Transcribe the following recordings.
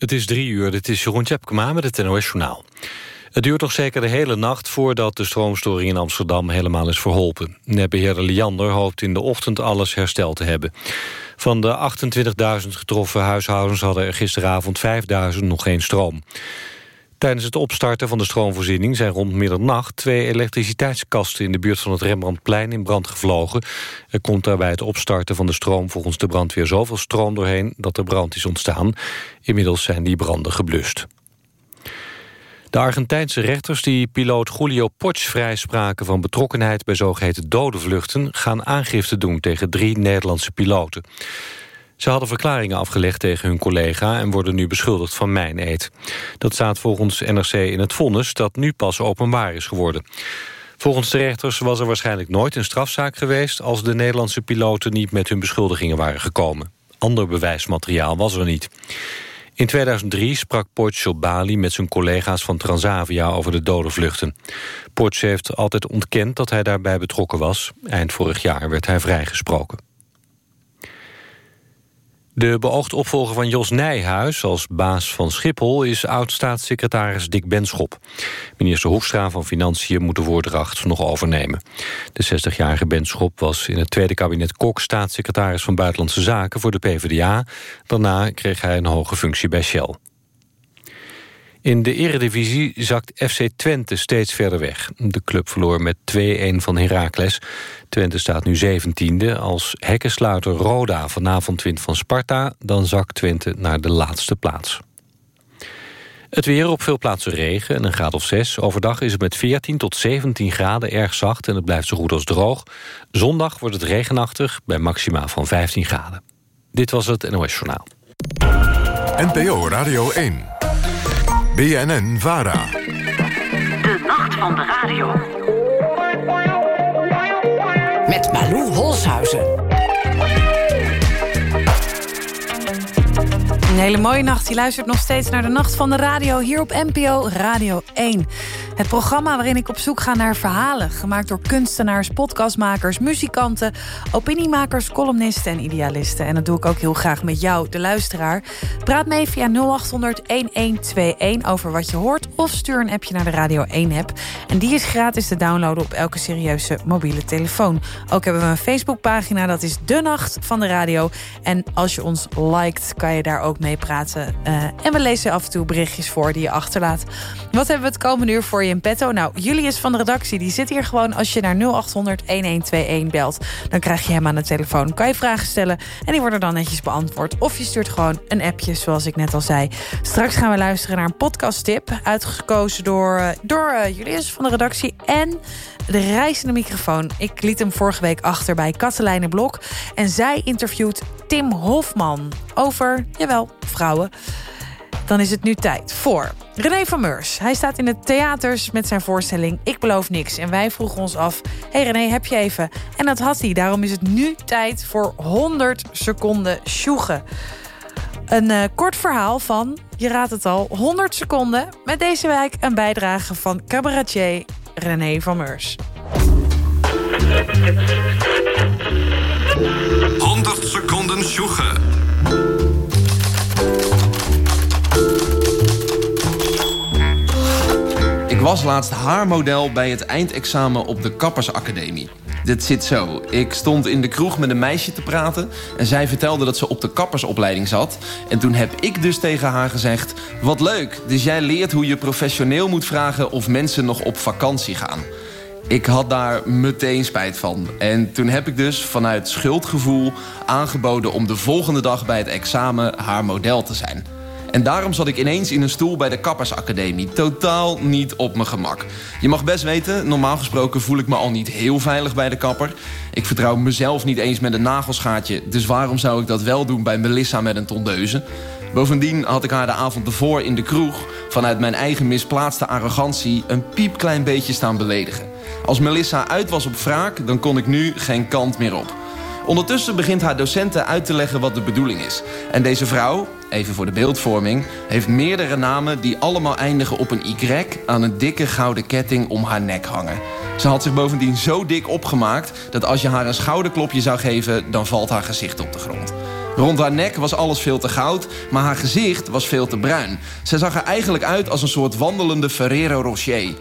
Het is drie uur, dit is Jeroen Tjepkema met het NOS Journaal. Het duurt nog zeker de hele nacht voordat de stroomstoring in Amsterdam helemaal is verholpen. Netbeheerder Liander hoopt in de ochtend alles hersteld te hebben. Van de 28.000 getroffen huishoudens hadden er gisteravond 5.000 nog geen stroom. Tijdens het opstarten van de stroomvoorziening zijn rond middernacht... twee elektriciteitskasten in de buurt van het Rembrandtplein in brand gevlogen. Er komt daarbij het opstarten van de stroom volgens de brandweer zoveel stroom doorheen... dat er brand is ontstaan. Inmiddels zijn die branden geblust. De Argentijnse rechters die piloot Julio Potsch vrijspraken van betrokkenheid bij zogeheten dodenvluchten gaan aangifte doen tegen drie Nederlandse piloten. Ze hadden verklaringen afgelegd tegen hun collega... en worden nu beschuldigd van mijneed. Dat staat volgens NRC in het vonnis dat nu pas openbaar is geworden. Volgens de rechters was er waarschijnlijk nooit een strafzaak geweest... als de Nederlandse piloten niet met hun beschuldigingen waren gekomen. Ander bewijsmateriaal was er niet. In 2003 sprak Porsche Bali met zijn collega's van Transavia over de dodenvluchten. Porsche heeft altijd ontkend dat hij daarbij betrokken was. Eind vorig jaar werd hij vrijgesproken. De beoogd opvolger van Jos Nijhuis als baas van Schiphol... is oud-staatssecretaris Dick Benschop. Minister Hoefstra van Financiën moet de voordracht nog overnemen. De 60-jarige Benschop was in het tweede kabinet Kok... staatssecretaris van Buitenlandse Zaken voor de PvdA. Daarna kreeg hij een hoge functie bij Shell. In de eredivisie zakt FC Twente steeds verder weg. De club verloor met 2-1 van Heracles. Twente staat nu 17e. Als hekkensluiter Roda vanavond wint van Sparta... dan zakt Twente naar de laatste plaats. Het weer op veel plaatsen regen en een graad of 6. Overdag is het met 14 tot 17 graden erg zacht en het blijft zo goed als droog. Zondag wordt het regenachtig bij maxima van 15 graden. Dit was het NOS Journaal. NPO Radio 1. BNN Vara. De nacht van de radio. Met Malou Holshuizen. Een hele mooie nacht. Je luistert nog steeds naar de Nacht van de Radio... hier op NPO Radio 1. Het programma waarin ik op zoek ga naar verhalen... gemaakt door kunstenaars, podcastmakers, muzikanten... opiniemakers, columnisten en idealisten. En dat doe ik ook heel graag met jou, de luisteraar. Praat mee via 0800-1121 over wat je hoort... of stuur een appje naar de Radio 1-app. En die is gratis te downloaden op elke serieuze mobiele telefoon. Ook hebben we een Facebookpagina, dat is De Nacht van de Radio. En als je ons liked, kan je daar ook mee praten. Uh, en we lezen af en toe berichtjes voor die je achterlaat. Wat hebben we het komende uur voor je petto? Nou, Julius van de redactie, die zit hier gewoon... als je naar 0800-1121 belt. Dan krijg je hem aan de telefoon. Kan je vragen stellen en die worden dan netjes beantwoord. Of je stuurt gewoon een appje, zoals ik net al zei. Straks gaan we luisteren naar een podcasttip... uitgekozen door, uh, door uh, Julius van de redactie... en de reizende microfoon. Ik liet hem vorige week achter bij Katelijne Blok. En zij interviewt Tim Hofman over, jawel, vrouwen. Dan is het nu tijd voor René van Meurs. Hij staat in de theaters met zijn voorstelling Ik beloof niks. En wij vroegen ons af, hey René, heb je even? En dat had hij. Daarom is het nu tijd voor 100 seconden sjoegen. Een uh, kort verhaal van, je raadt het al, 100 seconden... met deze wijk een bijdrage van cabaretier René van Meurs. 100 seconden sjoegen. Was laatst haarmodel bij het eindexamen op de Kappersacademie. Dit zit zo. Ik stond in de kroeg met een meisje te praten... en zij vertelde dat ze op de kappersopleiding zat. En toen heb ik dus tegen haar gezegd... wat leuk, dus jij leert hoe je professioneel moet vragen... of mensen nog op vakantie gaan. Ik had daar meteen spijt van. En toen heb ik dus vanuit schuldgevoel aangeboden... om de volgende dag bij het examen haar model te zijn... En daarom zat ik ineens in een stoel bij de Kappersacademie. Totaal niet op mijn gemak. Je mag best weten, normaal gesproken voel ik me al niet heel veilig bij de kapper. Ik vertrouw mezelf niet eens met een nagelschaartje. Dus waarom zou ik dat wel doen bij Melissa met een tondeuze? Bovendien had ik haar de avond ervoor in de kroeg... vanuit mijn eigen misplaatste arrogantie... een piepklein beetje staan beledigen. Als Melissa uit was op wraak, dan kon ik nu geen kant meer op. Ondertussen begint haar docenten uit te leggen wat de bedoeling is. En deze vrouw, even voor de beeldvorming... heeft meerdere namen die allemaal eindigen op een Y... aan een dikke gouden ketting om haar nek hangen. Ze had zich bovendien zo dik opgemaakt... dat als je haar een schouderklopje zou geven... dan valt haar gezicht op de grond. Rond haar nek was alles veel te goud, maar haar gezicht was veel te bruin. Ze zag er eigenlijk uit als een soort wandelende Ferrero Rocher.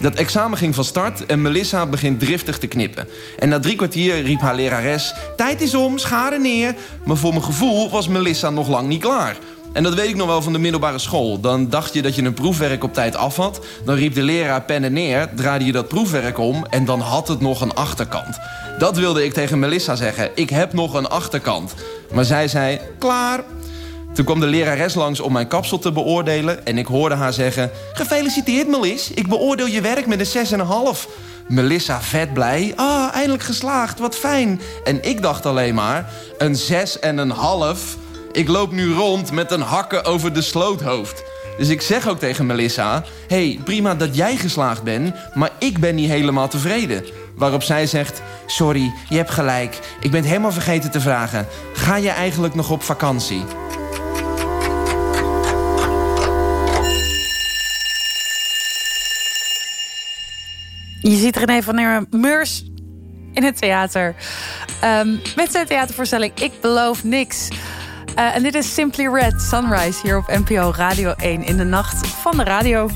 Dat examen ging van start en Melissa begint driftig te knippen. En na drie kwartier riep haar lerares... Tijd is om, scharen neer. Maar voor mijn gevoel was Melissa nog lang niet klaar. En dat weet ik nog wel van de middelbare school. Dan dacht je dat je een proefwerk op tijd af had. Dan riep de leraar pennen neer, draaide je dat proefwerk om... en dan had het nog een achterkant. Dat wilde ik tegen Melissa zeggen. Ik heb nog een achterkant. Maar zij zei, klaar. Toen kwam de lerares langs om mijn kapsel te beoordelen... en ik hoorde haar zeggen... Gefeliciteerd, Melis. Ik beoordeel je werk met een 6,5. Melissa vet blij. Ah, eindelijk geslaagd, wat fijn. En ik dacht alleen maar... een 6,5... Ik loop nu rond met een hakken over de sloothoofd. Dus ik zeg ook tegen Melissa... hey, prima dat jij geslaagd bent, maar ik ben niet helemaal tevreden. Waarop zij zegt... Sorry, je hebt gelijk. Ik ben helemaal vergeten te vragen. Ga je eigenlijk nog op vakantie? Je ziet René van der Meurs in het theater. Um, met zijn theatervoorstelling Ik beloof niks. Uh, en dit is Simply Red Sunrise hier op NPO Radio 1 in de nacht van de radio.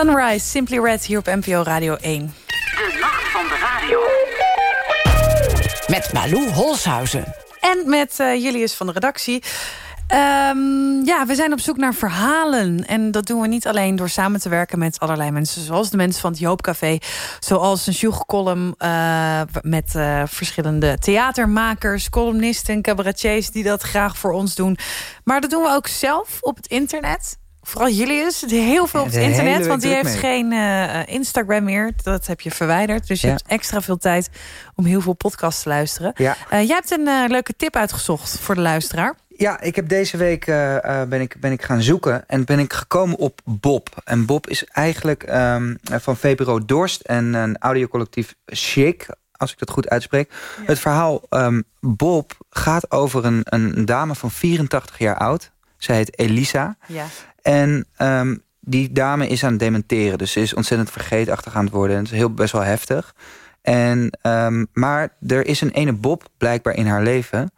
Sunrise, Simply Red hier op NPO Radio 1. De nacht van de radio. Met Malou Holshuizen. En met uh, Julius van de redactie. Um, ja, we zijn op zoek naar verhalen. En dat doen we niet alleen door samen te werken met allerlei mensen... zoals de mensen van het Joopcafé. Zoals een Sjoeg-column uh, met uh, verschillende theatermakers... columnisten, cabaretiers die dat graag voor ons doen. Maar dat doen we ook zelf op het internet. Vooral Julius, heel veel op het internet. Want die heeft mee. geen uh, Instagram meer. Dat heb je verwijderd. Dus je ja. hebt extra veel tijd om heel veel podcasts te luisteren. Ja. Uh, jij hebt een uh, leuke tip uitgezocht voor de luisteraar. Ja, ik heb deze week ben, ik, ben ik gaan zoeken en ben ik gekomen op Bob. En Bob is eigenlijk um, van VPRO Dorst en een audiocollectief Chic, als ik dat goed uitspreek. Het verhaal um, Bob gaat over een, een dame van 84 jaar oud. Zij heet Elisa. Ja. En um, die dame is aan het dementeren. Dus ze is ontzettend vergeetachtig aan het worden. En het is heel, best wel heftig. En, um, maar er is een ene Bob blijkbaar in haar leven.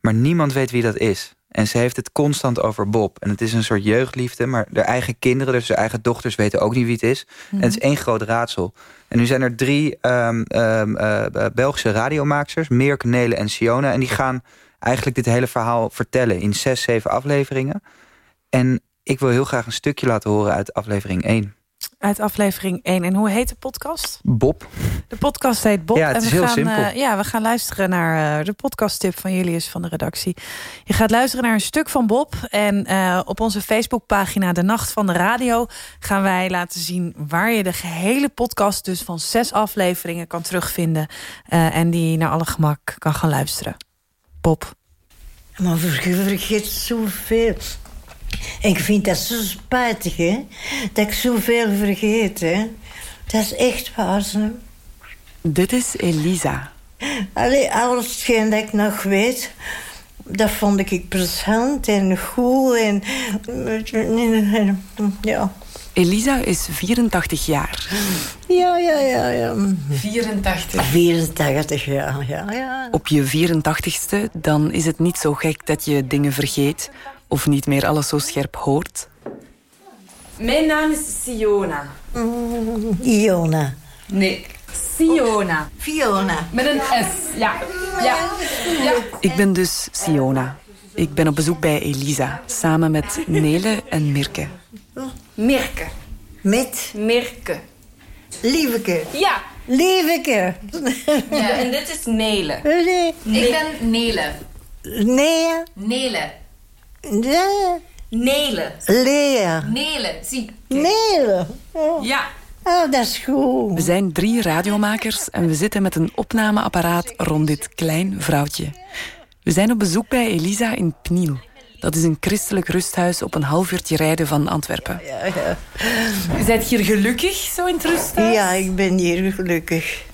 Maar niemand weet wie dat is. En ze heeft het constant over Bob. En het is een soort jeugdliefde. Maar haar eigen kinderen, dus haar eigen dochters... weten ook niet wie het is. En het is één groot raadsel. En nu zijn er drie um, um, uh, Belgische radiomaaksters. Mirk, Nele en Siona. En die gaan eigenlijk dit hele verhaal vertellen... in zes, zeven afleveringen. En ik wil heel graag een stukje laten horen uit aflevering 1. Uit aflevering 1. En hoe heet de podcast? Bob. De podcast heet Bob. Ja, het is en we heel gaan, simpel. Uh, ja, we gaan luisteren naar uh, de podcasttip van Julius van de redactie. Je gaat luisteren naar een stuk van Bob. En uh, op onze Facebookpagina De Nacht van de Radio... gaan wij laten zien waar je de gehele podcast... dus van zes afleveringen kan terugvinden. en die naar alle gemak kan gaan luisteren. Bob. Maar vergeet zoveel. En ik vind dat zo spijtig, hè? Dat ik zoveel vergeet, hè? Dat is echt waar, hè? Dit is Elisa. Allee, alles hetgeen dat ik nog weet... dat vond ik plezant en goed en... Ja. Elisa is 84 jaar. Ja, ja, ja, ja. 84? 84, ja, ja, ja. Op je 84ste, dan is het niet zo gek dat je dingen vergeet... of niet meer alles zo scherp hoort. Mijn naam is Siona. Mm, Iona. Nee, Siona. Fiona. Met een S, ja. ja. ja. Ik ben dus Siona. Ik ben op bezoek bij Elisa, samen met Nele en Mirke. Mirke. Met? Mirke. Lieveke. Ja. Lieveke. Ja, en dit is Nele. Nee. Ik ben Nele. Nee. Nele. Nee. Nele. Lea. Nele, zie. Nele. Oh. Ja. Oh, dat is goed. We zijn drie radiomakers en we zitten met een opnameapparaat rond dit klein vrouwtje. We zijn op bezoek bij Elisa in Pniel. Dat is een christelijk rusthuis op een half uurtje rijden van Antwerpen. Ja, ja. Je bent hier gelukkig, zo in het rusthuis? Ja, ik ben hier gelukkig.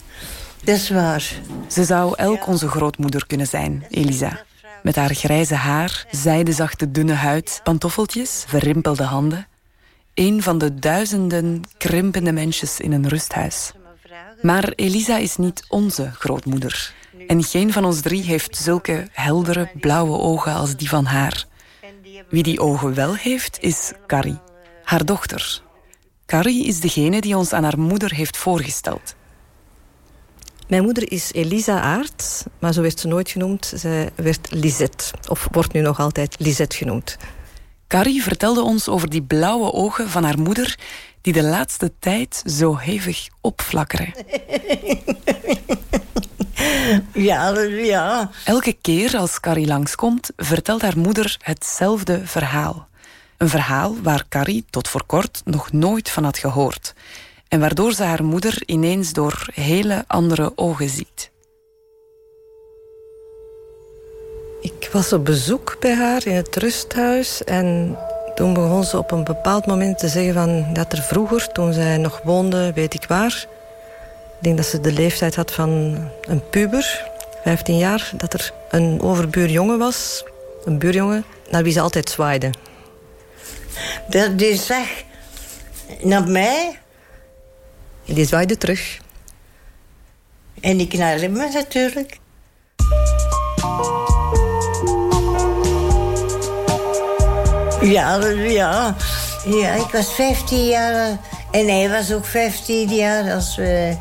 Dat is waar. Ze zou elk onze grootmoeder kunnen zijn, Elisa. Met haar grijze haar, zijdezachte dunne huid, pantoffeltjes, verrimpelde handen. Een van de duizenden krimpende mensjes in een rusthuis. Maar Elisa is niet onze grootmoeder. En geen van ons drie heeft zulke heldere, blauwe ogen als die van haar. Wie die ogen wel heeft, is Carrie, haar dochter. Carrie is degene die ons aan haar moeder heeft voorgesteld. Mijn moeder is Elisa Aert, maar zo werd ze nooit genoemd. Zij werd Lisette, of wordt nu nog altijd Lisette genoemd. Carrie vertelde ons over die blauwe ogen van haar moeder... die de laatste tijd zo hevig opflakkeren. Ja, ja. Elke keer als Carrie langskomt, vertelt haar moeder hetzelfde verhaal. Een verhaal waar Carrie tot voor kort nog nooit van had gehoord. En waardoor ze haar moeder ineens door hele andere ogen ziet. Ik was op bezoek bij haar in het rusthuis en toen begon ze op een bepaald moment te zeggen van dat er vroeger, toen zij nog woonde, weet ik waar, ik denk dat ze de leeftijd had van een puber, 15 jaar, dat er een overbuurjongen was, een buurjongen, naar wie ze altijd zwaaide. Dat die zag naar mij. En die zwaaide terug. En ik naar hem natuurlijk. Ja, ja. Ja, ik was 15 jaar en hij was ook 15 jaar als we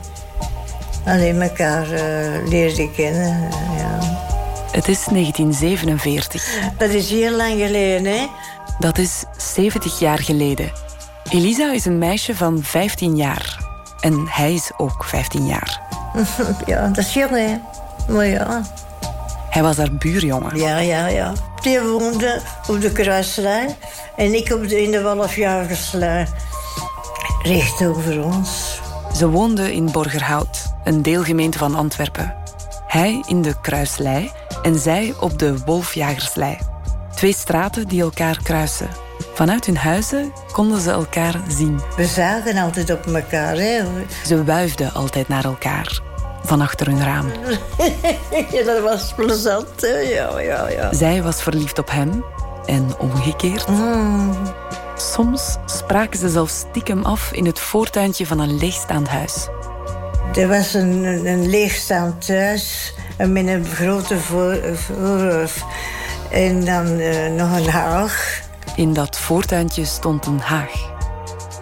alleen elkaar uh, leerden kennen. Ja. Het is 1947. Dat is heel lang geleden, hè? Dat is 70 jaar geleden. Elisa is een meisje van 15 jaar. En hij is ook 15 jaar. Ja, dat is jong, hè? Maar ja. Hij was haar buurjongen. Ja, ja, ja. Die woonde op de Kruislijn en ik op de, in de Wolfjagerslijn. Recht over ons. Ze woonde in Borgerhout, een deelgemeente van Antwerpen. Hij in de Kruislei en zij op de Wolfjagerslei. Twee straten die elkaar kruisen. Vanuit hun huizen konden ze elkaar zien. We zagen altijd op elkaar. Hè. Ze wuifden altijd naar elkaar. Van achter hun raam. ja, dat was plezant. Hè. Ja, ja, ja. Zij was verliefd op hem. En omgekeerd. Soms spraken ze zelfs stiekem af in het voortuintje van een leegstaand huis. Er was een, een, een leegstaand thuis met een grote voor, voorhof. En dan eh, nog een haag. In dat voortuintje stond een haag.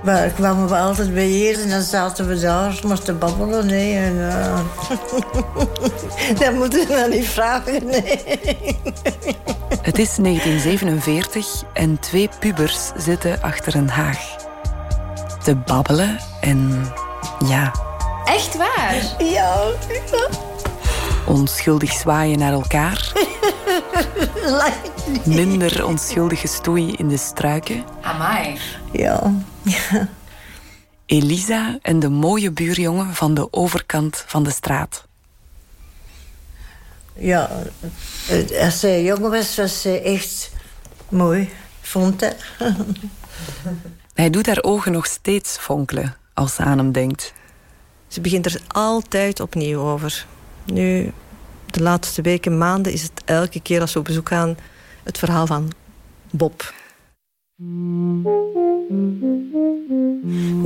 Maar kwamen we altijd beheerden en dan zaten we daar maar te babbelen. Nee, en, eh, dat moeten we dan niet vragen. Nee. Het is 1947 en twee pubers zitten achter een haag. Te babbelen en ja, Echt waar? Ja. onschuldig zwaaien naar elkaar. Minder onschuldig gestoei in de struiken. Amai. Ja. Elisa en de mooie buurjongen van de overkant van de straat. Ja, eh, als zij jong was, was ze echt mooi, vond ik. Hij doet haar ogen nog steeds fonkelen als ze aan hem denkt. Ze begint er altijd opnieuw over. Nu, de laatste weken, maanden, is het elke keer als we op bezoek gaan... het verhaal van Bob.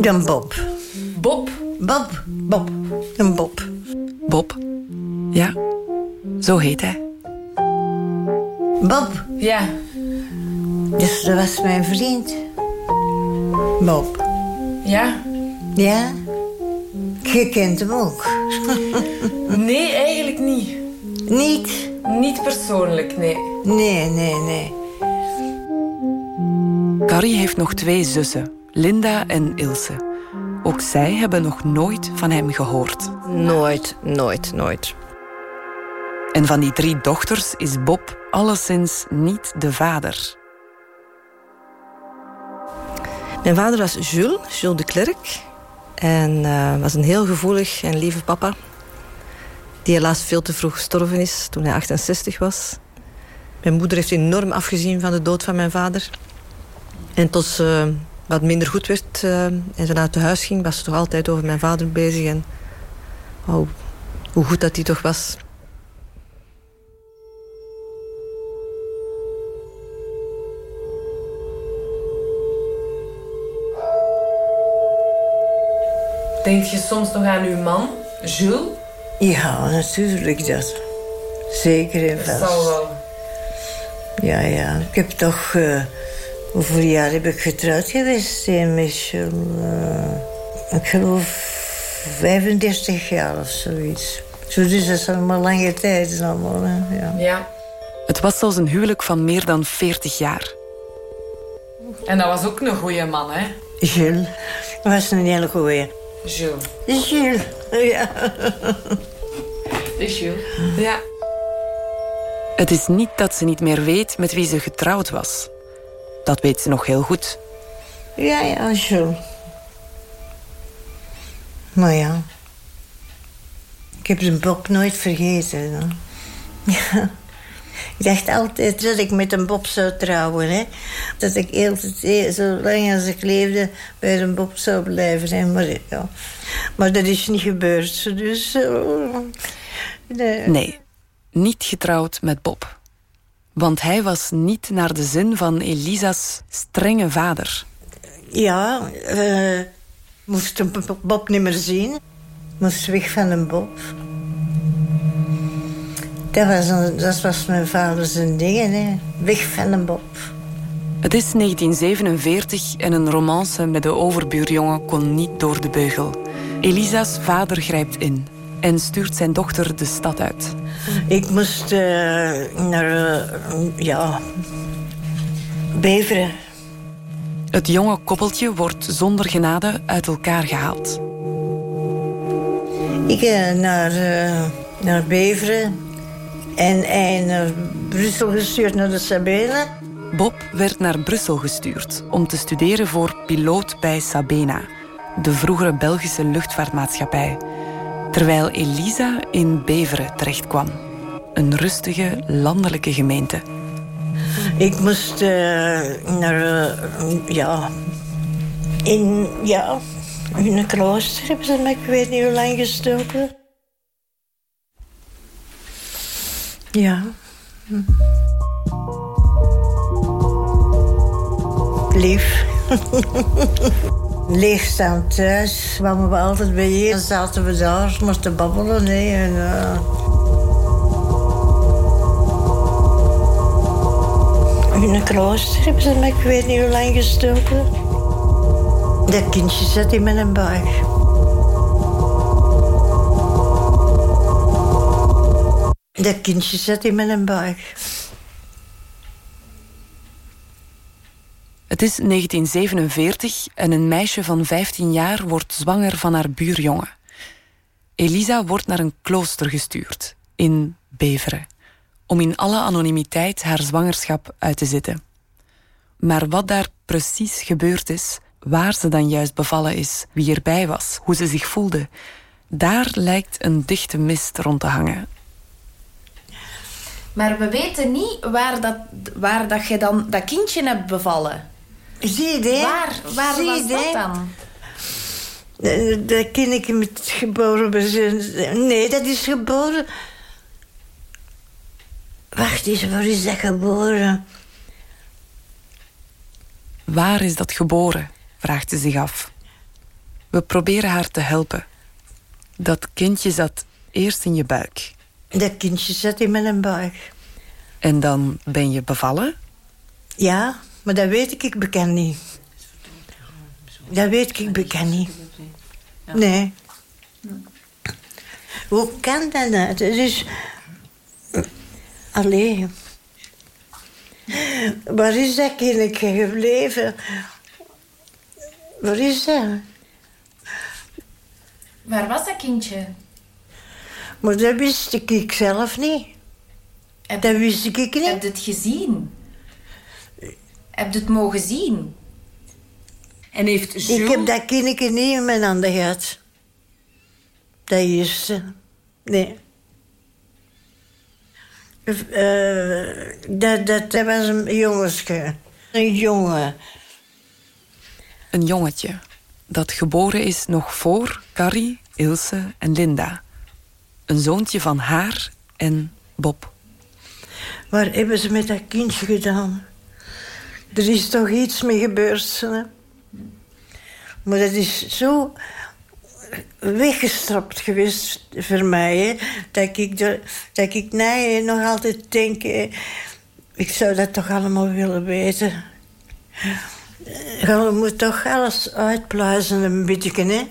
Dan Bob. Bob? Bob. Bob. Een Bob. Bob? Ja, zo heet hij. Bob. Ja. Dus dat was mijn vriend. Bob. Ja? Ja? Je kent hem ook. Nee, eigenlijk niet. Niet? Niet persoonlijk, nee. Nee, nee, nee. Carrie heeft nog twee zussen, Linda en Ilse. Ook zij hebben nog nooit van hem gehoord. Nooit, nooit, nooit. En van die drie dochters is Bob alleszins niet de vader. Mijn vader was Jules, Jules de Klerk. En eh, was een heel gevoelig en lieve papa. Die helaas veel te vroeg gestorven is toen hij 68 was. Mijn moeder heeft enorm afgezien van de dood van mijn vader. En tot ze wat minder goed werd eh, en ze naar het huis ging... was ze toch altijd over mijn vader bezig. En oh, hoe goed dat hij toch was. Denk je soms nog aan uw man, Jules? Ja, natuurlijk dat. Zeker en Dat vast. zal wel. Ja, ja. Ik heb toch... eh, hoeveel jaar heb ik getrouwd geweest, Michel? Eh, ik geloof 35 jaar of zoiets. Zo dus dat is allemaal lange tijd. Allemaal, hè. Ja. Ja. Het was zelfs een huwelijk van meer dan 40 jaar. En dat was ook een goede man, hè? Jules. Dat was een hele goeie. Jules. Jules. Ja. Is Jules. Ja. Het is niet dat ze niet meer weet met wie ze getrouwd was. Dat weet ze nog heel goed. Ja, ja, Jules. Maar ja. Ik heb de Bob nooit vergeten. Ja. Ik dacht altijd dat ik met een Bob zou trouwen. Hè. Dat ik altijd, zolang als ik leefde, bij een Bob zou blijven. Hè. Maar, ja. maar dat is niet gebeurd. Dus... eh, nee. Nee, niet getrouwd met Bob. Want hij was niet naar de zin van Elisa's strenge vader. Ja, eh moest Bob niet meer zien. Moest weg van een Bob. Dat was, een- dat was mijn vader zijn ding, hè. Weg van een Bob. Het is 1947 en een romance met de overbuurjongen kon niet door de beugel. Elisa's vader grijpt in en stuurt zijn dochter de stad uit. Ik moest eh, naar, eh, ja, Beveren. Het jonge koppeltje wordt zonder genade uit elkaar gehaald. Ik eh, naar, naar Beveren en hij naar Brussel gestuurd naar de Sabine. Bob werd naar Brussel gestuurd om te studeren voor piloot bij Sabena, de vroegere Belgische luchtvaartmaatschappij, terwijl Elisa in Beveren terechtkwam, een rustige landelijke gemeente. Ik moest uh, naar, uh, ja, in, ja, in een klooster hebben ze me, ik weet niet hoe lang gestoken. Ja. Hm. Lief. Leegstaand thuis kwamen we altijd bij je. Dan zaten we daar, moesten babbelen. Nee, en, uh... In een klooster hebben ze me, ik weet niet hoe lang gestoken. Dat kindje zat in mijn buik. Dat kindje zat in mijn buik. Het is 1947 en een meisje van 15 jaar wordt zwanger van haar buurjongen. Elisa wordt naar een klooster gestuurd, in Beveren, om in alle anonimiteit haar zwangerschap uit te zitten. Maar wat daar precies gebeurd is, waar ze dan juist bevallen is, wie erbij was, hoe ze zich voelde, daar lijkt een dichte mist rond te hangen. Maar we weten niet waar dat, waar dat je dan dat kindje hebt bevallen. Zie je Waar, waar Zie was dat je? dan? Dat, dat ken ik met geboren bezin. Nee, dat is geboren. Wacht eens, waar is dat geboren? Waar is dat geboren? vraagt ze zich af. We proberen haar te helpen. Dat kindje zat eerst in je buik. Dat kindje zat in mijn buik. En dan ben je bevallen? Ja, maar dat weet ik, ik bekend niet. Dat weet ik, ik bekend niet. Nee. Hoe kan dat nou? Het is... Allee. Waar is dat kindje gebleven? Waar is dat? Waar was dat kindje? Maar dat wist ik zelf niet. dat wist ik niet. Heb je het gezien? Heb je het mogen zien? En heeft Ik heb dat kindje niet in mijn handen gehad. Dat eerste. Nee. Uh, dat, dat, dat was een jongensje. Een jongen. Een jongetje. Dat geboren is nog voor Carrie, Ilse en Linda. Een zoontje van haar en Bob. Waar hebben ze met dat kindje gedaan? Er is toch iets mee gebeurd, hè? Maar dat is zo weggestrapt geweest voor mij. Hè? Dat, ik er, dat ik nee, nog altijd denk... Ik zou dat toch allemaal willen weten. Je moet toch alles uitpluizen een beetje, hè?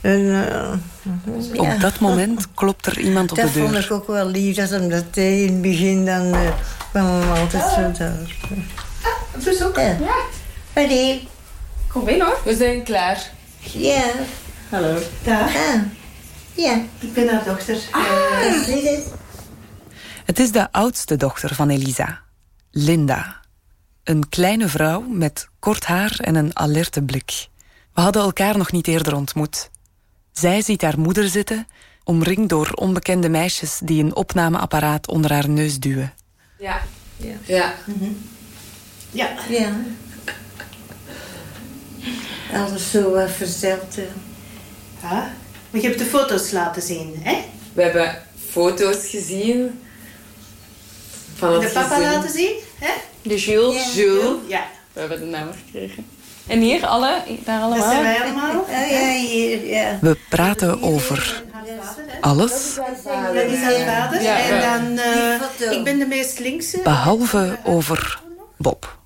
En, uh, Op dat moment klopt er iemand op dat de deur. Dat vond ik ook wel lief, dat hem dat deed. In het begin dan uh, kwam hem altijd zo daar. Een bezoek? Ja. ja. Hoi. Kom in hoor. We zijn klaar. Ja. Hallo. Dag. Ah. Ja. Ik ben haar dochter. Ah, het is de oudste dochter van Elisa, Linda. Een kleine vrouw met kort haar en een alerte blik. We hadden elkaar nog niet eerder ontmoet. Zij ziet haar moeder zitten, omringd door onbekende meisjes die een opnameapparaat onder haar neus duwen. Ja. Ja. Ja. Mm -hmm. Ja. ja. Alles zo uh, verteld. Uh. Ja, maar je hebt de foto's laten zien, hè? We hebben foto's gezien. Van het de papa gezin. laten zien, hè? De Jules. Ja. Jules. Ja. We hebben de naam gekregen. En hier, alle, daar allemaal. Dat zijn wij allemaal. Oh, ja, hier, ja. We praten over alles. Dat is haar vader. En dan, uh, ik ben de meest linkse. Behalve over Bob.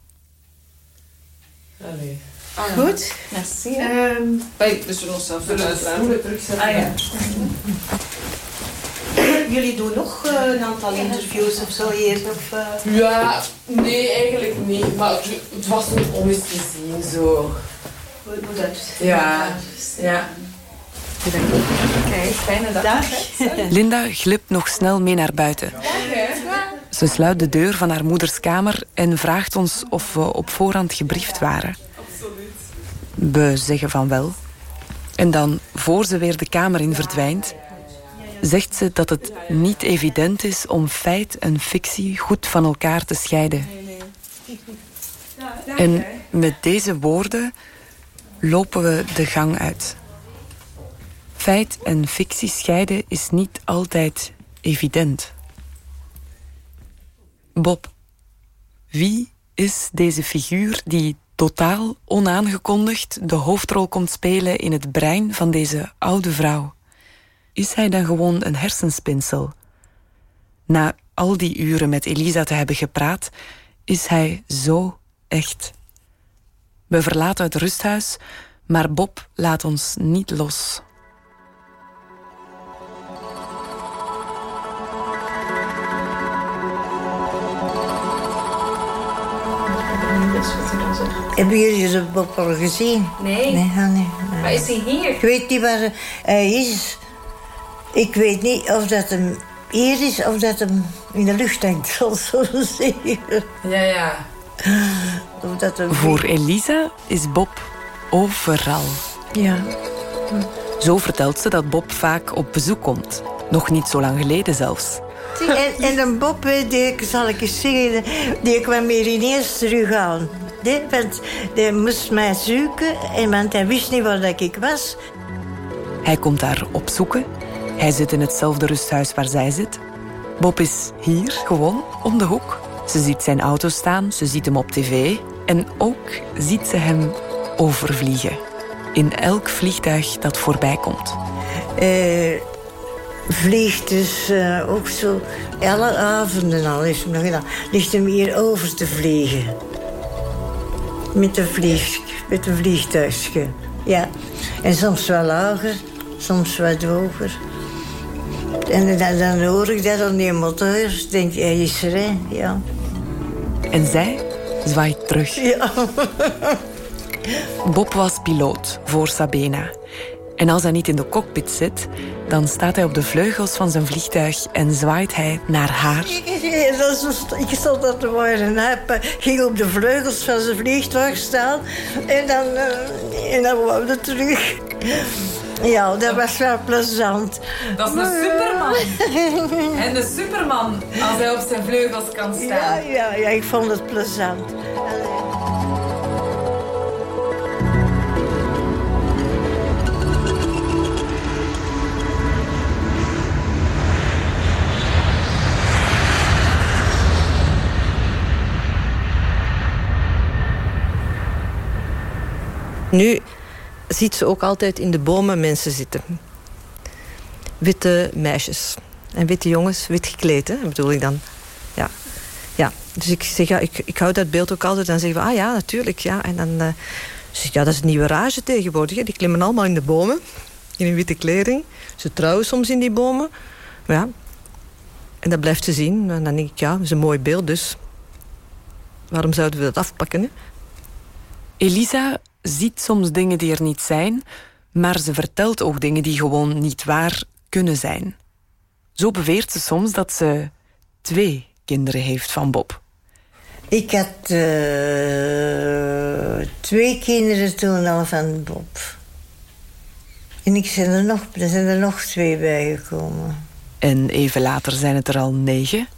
Allee. Goed. Merci. Um, Wij dus nog zelf uitlaten. Ah ja. Jullie doen nog uh, een aantal interviews of zo hier? Of, uh... Ja, nee, eigenlijk niet. Maar het was niet om eens te zien, zo. Hoe, hoe dat? Ja. Ja. Kijk, fijne dag. dag. Linda glipt nog snel mee naar buiten. Ze sluit de deur van haar moeders kamer en vraagt ons of we op voorhand gebriefd waren. We zeggen van wel. En dan, voor ze weer de kamer in verdwijnt, zegt ze dat het niet evident is om feit en fictie goed van elkaar te scheiden. En met deze woorden lopen we de gang uit. Feit en fictie scheiden is niet altijd evident. Bob, wie is deze figuur die totaal onaangekondigd de hoofdrol komt spelen in het brein van deze oude vrouw? Is hij dan gewoon een hersenspinsel? Na al die uren met Elisa te hebben gepraat, is hij zo echt. We verlaten het rusthuis, maar Bob laat ons niet los. Hebben jullie de Bob al gezien? Nee. Nee, ah, nee. Maar is hij hier? Ik weet niet waar hij is. Ik weet niet of dat hem hier is of dat hem in de lucht hangt, zal zo zeggen. Ja, ja. Of dat hem... Voor Elisa is Bob overal. Ja. Zo vertelt ze dat Bob vaak op bezoek komt. Nog niet zo lang geleden zelfs. En, en een Bob, die, zal ik eens zeggen, die kwam hier ineens terug aan. Nee, want hij moest mij zoeken, en, want hij wist niet waar dat ik was. Hij komt daar opzoeken. Hij zit in hetzelfde rusthuis waar zij zit. Bob is hier, gewoon, om de hoek. Ze ziet zijn auto staan, ze ziet hem op tv. En ook ziet ze hem overvliegen. In elk vliegtuig dat voorbij komt. Eh, vliegt dus eh, ook zo alle avonden al is hem nog gedaan. Ligt hem hier over te vliegen. Met een, vlieg, met een vliegtuigje. Ja. En soms wel lager, soms wat hoger. En dan, dan hoor ik dat aan die motor. Denk hij is er, hè? Ja. En zij zwaait terug. Ja. Bob was piloot voor Sabena. En als hij niet in de cockpit zit, dan staat hij op de vleugels van zijn vliegtuig en zwaait hij naar haar. Ik, stond dat te worden. Hij ging op de vleugels van zijn vliegtuig staan. En dan, eh, en dan wou hij terug. Ja, dat was wel plezant. Dat is een superman. En de superman, als hij op zijn vleugels kan Ja, staan. ja, ja, ik vond het plezant. Nu ziet ze ook altijd in de bomen mensen zitten. Witte meisjes. En witte jongens, wit gekleed, hè, bedoel ik dan. Ja. ja. Dus ik zeg, ja, ik, ik hou dat beeld ook altijd. Dan zeggen we, ah ja, natuurlijk, ja. En dan eh, zeg ja, dat is het nieuwe rage tegenwoordig. Hè. Die klimmen allemaal in de bomen. In een witte kleding. Ze trouwen soms in die bomen. Ja. En dat blijft ze zien. En dan denk ik, ja, dat is een mooi beeld, dus... Waarom zouden we dat afpakken? Elisa ziet soms dingen die er niet zijn, maar ze vertelt ook dingen die gewoon niet waar kunnen zijn. Zo beweert ze soms dat ze twee kinderen heeft van Bob. Ik had eh, twee kinderen toen al van Bob. En ik zijn er, nog, er zijn er nog twee bijgekomen. En even later zijn het er al negen.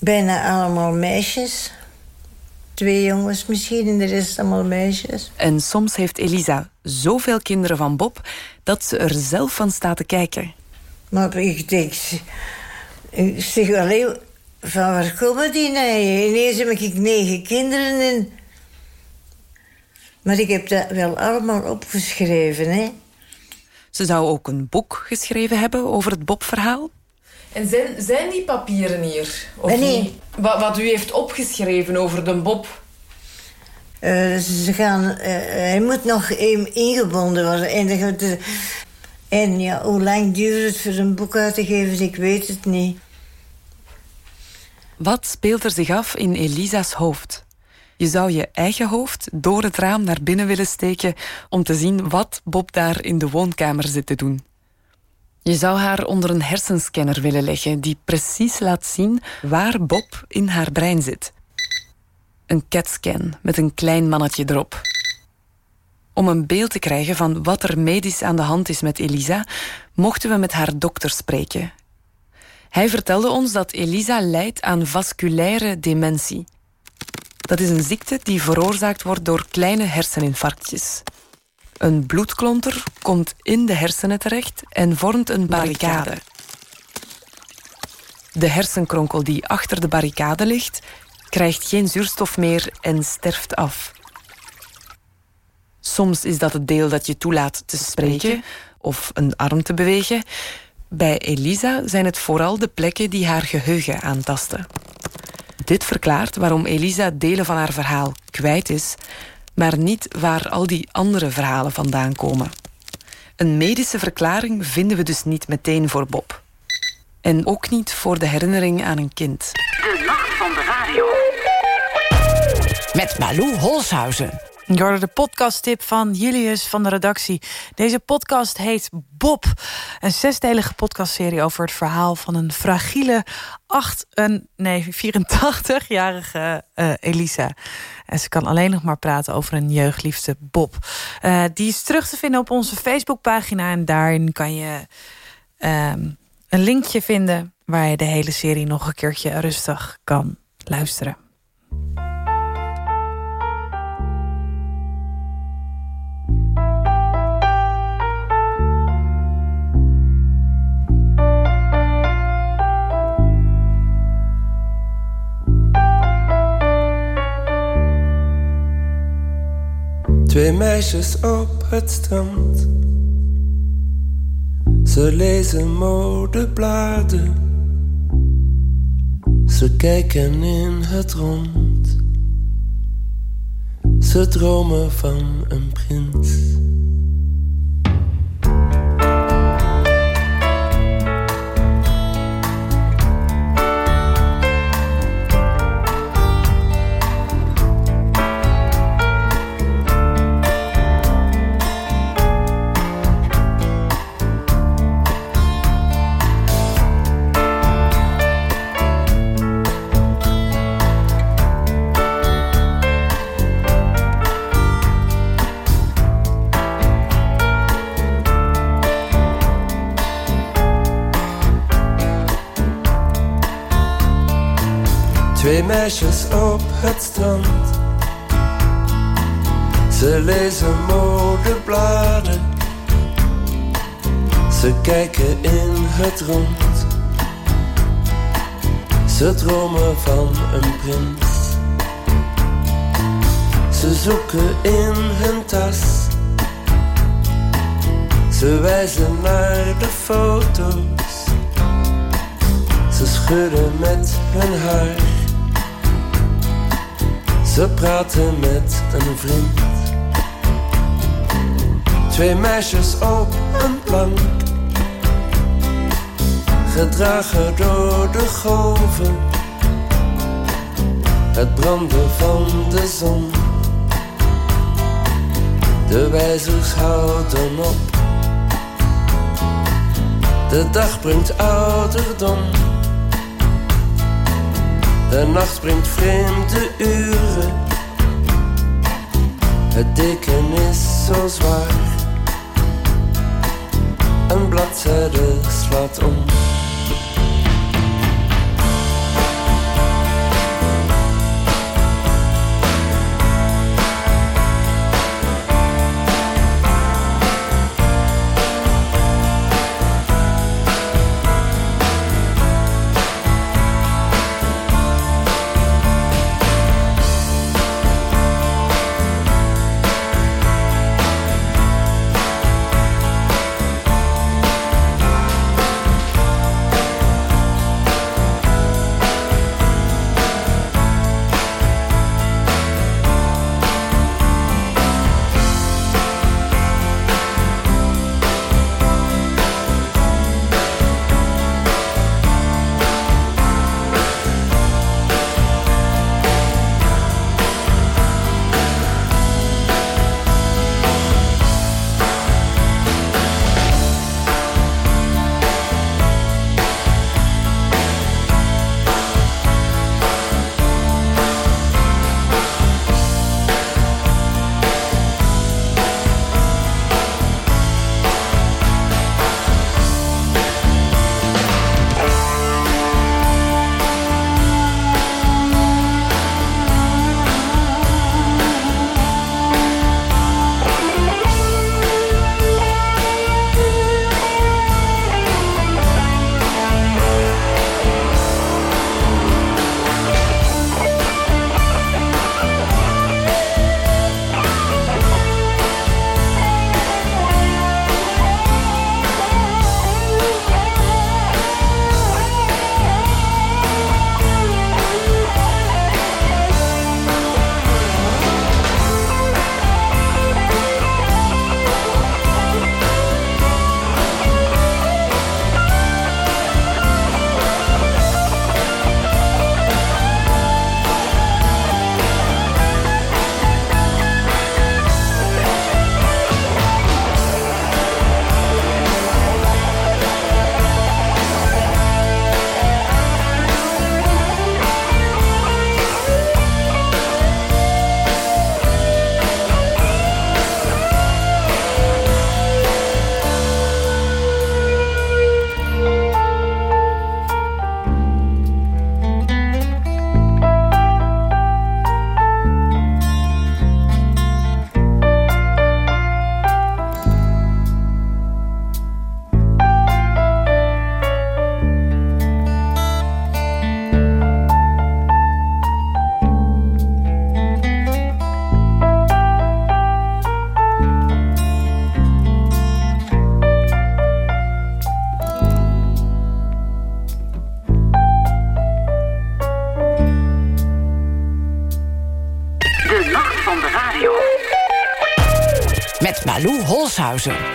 Bijna allemaal meisjes. Twee jongens misschien en de rest allemaal meisjes. En soms heeft Elisa zoveel kinderen van Bob dat ze er zelf van staat te kijken. Maar ik denk, ik zeg alleen, van waar komen die nou? Ineens heb ik negen kinderen en... Maar ik heb dat wel allemaal opgeschreven, hè. Ze zou ook een boek geschreven hebben over het Bob-verhaal. En zijn, zijn die papieren hier? Of Eh, nee. niet? Wat, wat u heeft opgeschreven over de Bob? Eh, ze gaan, eh, hij moet nog in- ingebonden worden. En, de- en ja, hoe lang duurt het voor een boek uit te geven, ik weet het niet. Wat speelt er zich af in Elisa's hoofd? Je zou je eigen hoofd door het raam naar binnen willen steken om te zien wat Bob daar in de woonkamer zit te doen. Je zou haar onder een hersenscanner willen leggen die precies laat zien waar Bob in haar brein zit. Een CAT-scan met een klein mannetje erop. Om een beeld te krijgen van wat er medisch aan de hand is met Elisa, mochten we met haar dokter spreken. Hij vertelde ons dat Elisa lijdt aan vasculaire dementie. Dat is een ziekte die veroorzaakt wordt door kleine herseninfarctjes. Een bloedklonter komt in de hersenen terecht en vormt een barricade. De hersenkronkel die achter de barricade ligt, krijgt geen zuurstof meer en sterft af. Soms is dat het deel dat je toelaat te spreken of een arm te bewegen. Bij Elisa zijn het vooral de plekken die haar geheugen aantasten. Dit verklaart waarom Elisa delen van haar verhaal kwijt is, maar niet waar al die andere verhalen vandaan komen. Een medische verklaring vinden we dus niet meteen voor Bob. En ook niet voor de herinnering aan een kind. De nacht van de radio. Met Malou Holshuizen. Je hoorde de podcasttip van Julius van de redactie. Deze podcast heet Bob. Een zesdelige podcastserie over het verhaal van een fragiele... acht, een, nee, 84-jarige uh, Elisa. En ze kan alleen nog maar praten over een jeugdliefde Bob. Uh, die is terug te vinden op onze Facebookpagina. En daarin kan je um, een linkje vinden... waar je de hele serie nog een keertje rustig kan luisteren. Twee meisjes op het strand. Ze lezen modebladen. Ze kijken in het rond. Ze dromen van een prins. Meisjes op het strand. Ze lezen modebladen. Ze kijken in het rond. Ze dromen van een prins. Ze zoeken in hun tas. Ze wijzen naar de foto's. Ze schudden met hun haar. Ze praten met een vriend. Twee meisjes op een plank. Gedragen door de golven. Het branden van de zon. De wijzers houden op. De dag brengt ouderdom. De nacht brengt vreemde uren. Het deken is zo zwaar. Een bladzijde slaat om. Holshuizen.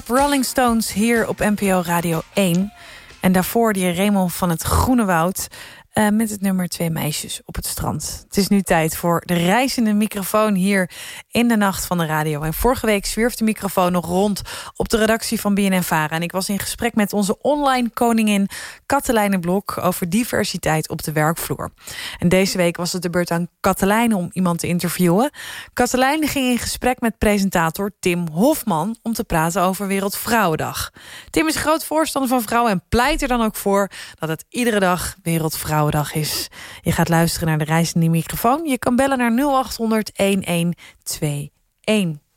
Rolling Stones hier op NPO Radio 1. En daarvoor die Raymond van het Groene Woud... Uh, met het nummer Twee Meisjes op het Strand. Het is nu tijd voor de reizende microfoon hier in de Nacht van de Radio. En vorige week zwierf de microfoon nog rond op de redactie van BNN-Vara. En ik was in gesprek met onze online koningin Katelijne Blok... over diversiteit op de werkvloer. En deze week was het de beurt aan Katelijne om iemand te interviewen. Katelijne ging in gesprek met presentator Tim Hofman... om te praten over Wereldvrouwendag. Tim is groot voorstander van vrouwen en pleit er dan ook voor... dat het iedere dag Wereldvrouwendag Vrouwendag is. Je gaat luisteren naar de reizende microfoon. Je kan bellen naar 0800 1121.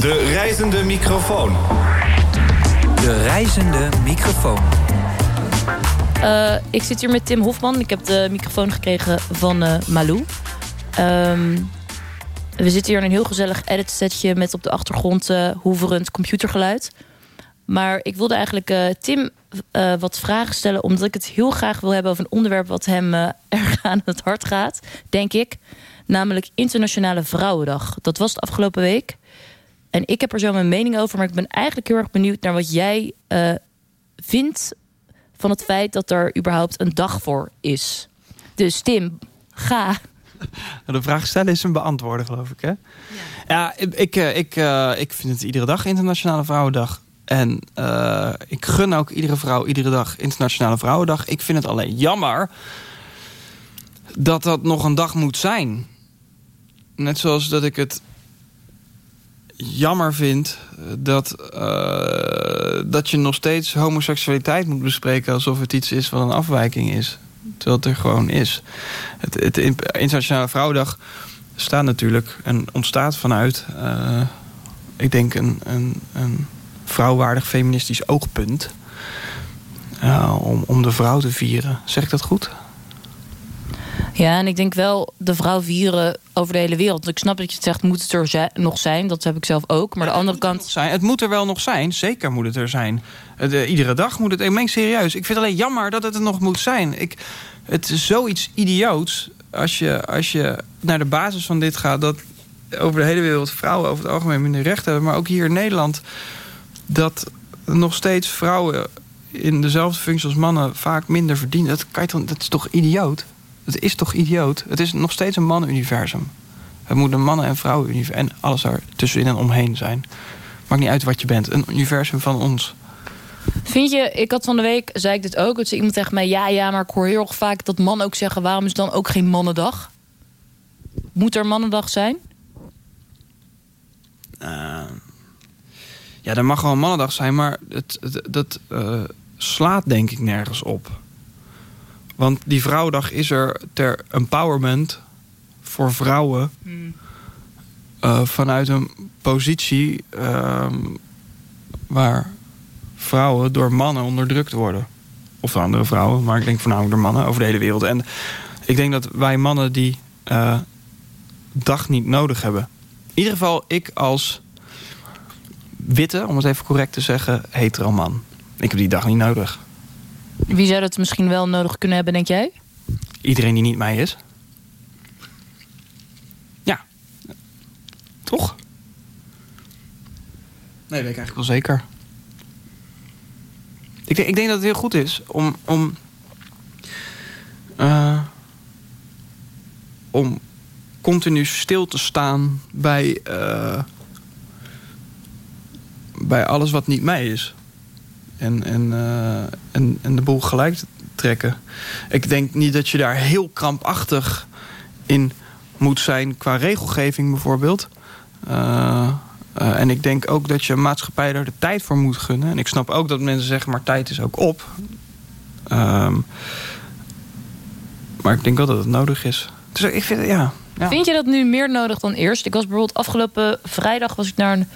De reizende microfoon. De reizende microfoon. Uh, ik zit hier met Tim Hofman. Ik heb de microfoon gekregen van uh, Malou. Um, we zitten hier in een heel gezellig editsetje met op de achtergrond uh, hoeverend computergeluid. Maar ik wilde eigenlijk uh, Tim uh, wat vragen stellen, omdat ik het heel graag wil hebben over een onderwerp wat hem erg aan het hart gaat, denk ik. Namelijk Internationale Vrouwendag. Dat was de afgelopen week. En ik heb er zo mijn mening over, maar ik ben eigenlijk heel erg benieuwd naar wat jij vindt van het feit dat er überhaupt een dag voor is. Dus Tim, ga. De vraag stellen is een beantwoorden, geloof ik, hè? Ja, ik, ik, eh, ik, eh, ik vind het iedere dag Internationale Vrouwendag. En uh, ik gun ook iedere vrouw iedere dag Internationale Vrouwendag. Ik vind het alleen jammer dat dat nog een dag moet zijn. Net zoals dat ik het jammer vind dat, uh, dat je nog steeds homoseksualiteit moet bespreken... alsof het iets is wat een afwijking is. Terwijl het er gewoon is. Het, het Internationale Vrouwendag staat natuurlijk en ontstaat vanuit... Uh, ik denk een, een, een vrouwwaardig feministisch oogpunt... Om, om de vrouw te vieren. Zeg ik dat goed? Ja, en ik denk wel de vrouw vieren over de hele wereld. Ik snap dat je het zegt, moet het er nog zijn? Dat heb ik zelf ook. Maar de andere kant... Zijn. Het moet er wel nog zijn. Zeker moet het er zijn. De, iedere dag moet het... Ik meen serieus. Ik vind het alleen jammer dat het er nog moet zijn. Ik, het is zoiets idioots als je, als je naar de basis van dit gaat... dat over de hele wereld vrouwen over het algemeen minder recht hebben. Maar ook hier in Nederland... dat nog steeds vrouwen in dezelfde functie als mannen vaak minder verdienen. Dat, kan je toch, dat is toch idioot? Het is toch idioot? Het is nog steeds een mannenuniversum. Het moet een mannen- en vrouwenuniversum en alles er tussenin en omheen zijn. Maakt niet uit wat je bent. Een universum van ons. Vind je, ik had van de week, zei ik dit ook, dat ze iemand tegen mij... ja, ja, maar ik hoor heel erg vaak dat mannen ook zeggen... waarom is dan ook geen mannendag? Moet er mannendag zijn? Uh, ja, er mag wel een mannendag zijn, maar het, het dat uh, slaat denk ik nergens op. Want die Vrouwendag is er ter empowerment voor vrouwen... Hmm. Uh, vanuit een positie uh, waar vrouwen door mannen onderdrukt worden. Of andere vrouwen, maar ik denk voornamelijk door mannen over de hele wereld. En ik denk dat wij mannen die uh, dag niet nodig hebben. In ieder geval ik als witte, om het even correct te zeggen, hetero man. Ik heb die dag niet nodig. Wie zou dat misschien wel nodig kunnen hebben, denk jij? Iedereen die niet mij is. Ja. Toch? Nee, weet ik eigenlijk wel zeker. Ik denk, ik denk dat het heel goed is om... om uh, om continu stil te staan bij... Uh, bij alles wat niet mij is en, en, uh, en, en de boel gelijk trekken. Ik denk niet dat je daar heel krampachtig in moet zijn qua regelgeving bijvoorbeeld. Uh, uh, en ik denk ook dat je maatschappij er de tijd voor moet gunnen. En ik snap ook dat mensen zeggen, maar tijd is ook op. Um, maar ik denk wel dat het nodig is. Dus ik vind, ja. Vind je dat nu meer nodig dan eerst? Ik was bijvoorbeeld afgelopen vrijdag was ik naar een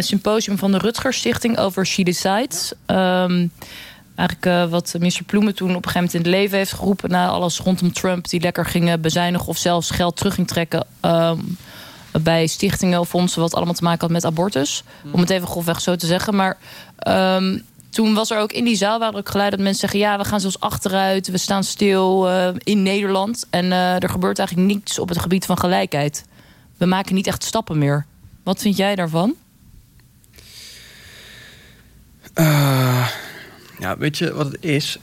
symposium van de Rutgers Stichting over She Decides. Um, eigenlijk uh, wat minister Ploemen toen op een gegeven moment in het leven heeft geroepen... na alles rondom Trump die lekker gingen bezuinigen... of zelfs geld terug ging trekken um, bij stichtingen of fondsen... wat allemaal te maken had met abortus. Hmm. Om het even grofweg zo te zeggen. Maar um, toen was er ook in die zaal waren ook geluid dat mensen zeggen... ja, we gaan zelfs achteruit, we staan stil uh, in Nederland... en uh, er gebeurt eigenlijk niets op het gebied van gelijkheid. We maken niet echt stappen meer. Wat vind jij daarvan? Uh, ja, weet je wat het is?